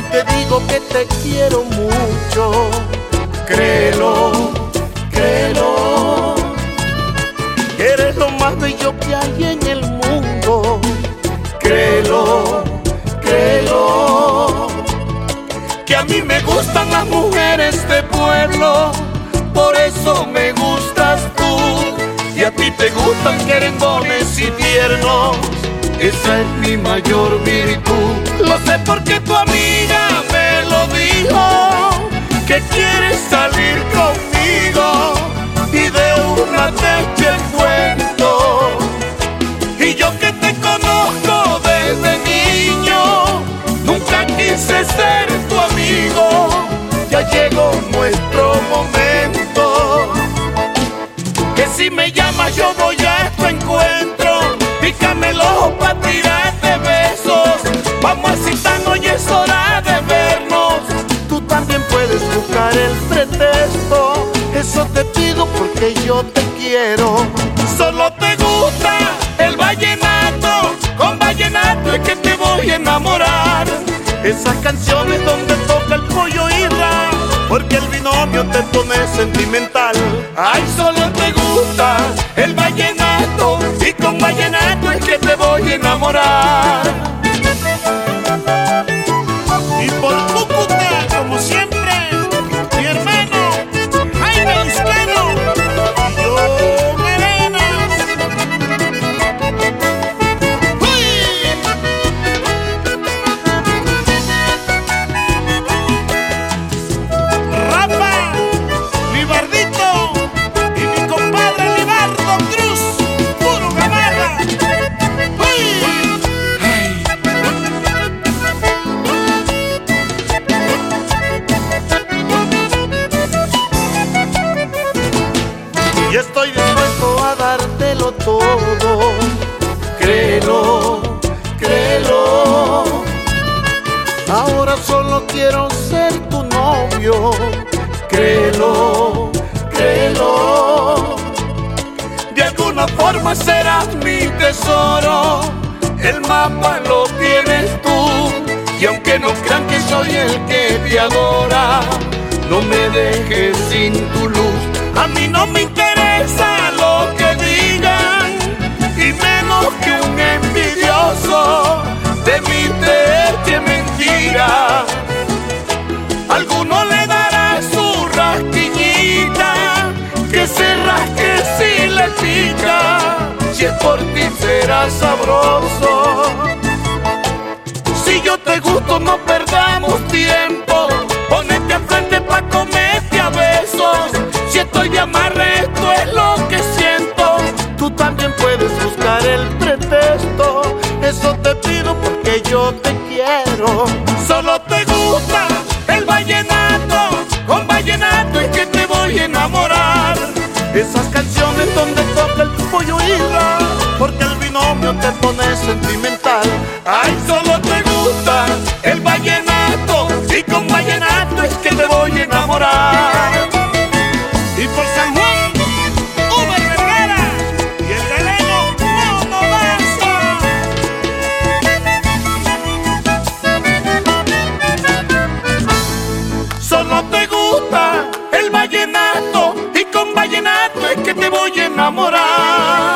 hoy te digo que te quiero mucho. Créelo, créelo. Que eres lo más bello que hay en el mundo. Créelo, créelo. Que a mí me gustan las mujeres de pueblo. Por eso me gustas tú. Y a ti te gustan querendones y tiernos. Esa es mi mayor virtud lo sé porque tu amiga me lo dijo, que quieres salir conmigo y de una te el cuento. Y yo que te conozco desde niño, nunca quise ser tu amigo. Ya llegó nuestro momento. Que si me llamas yo voy a tu encuentro. Pícame el ojo pa' tirarte porque yo te quiero. Solo te gusta el vallenato. Con vallenato es que te voy a enamorar. Esas canciones donde toca el pollo irra. Porque el binomio te pone sentimental. Ay, solo te gusta el vallenato. Y con vallenato es que te voy a enamorar. Todo. Créelo, créelo. Ahora solo quiero ser tu novio. Créelo, créelo. De alguna forma serás mi tesoro. El mapa lo tienes tú. Y aunque no crean que soy el que te adora, no me dejes sin tu luz. A mí no me interesa si es por ti será sabroso. Si yo te gusto, no perdamos tiempo. Ponete al frente pa' comerte a besos. Si estoy de amarre, esto es lo que siento. Tú también puedes buscar el pretexto. Eso te pido porque yo te quiero. Solo te gusta el vallenato. Con vallenato es que te voy a enamorar. Esas canciones donde toca el pollo irra. Porque el binomio te pone sentimental. Ay, te voy a enamorar.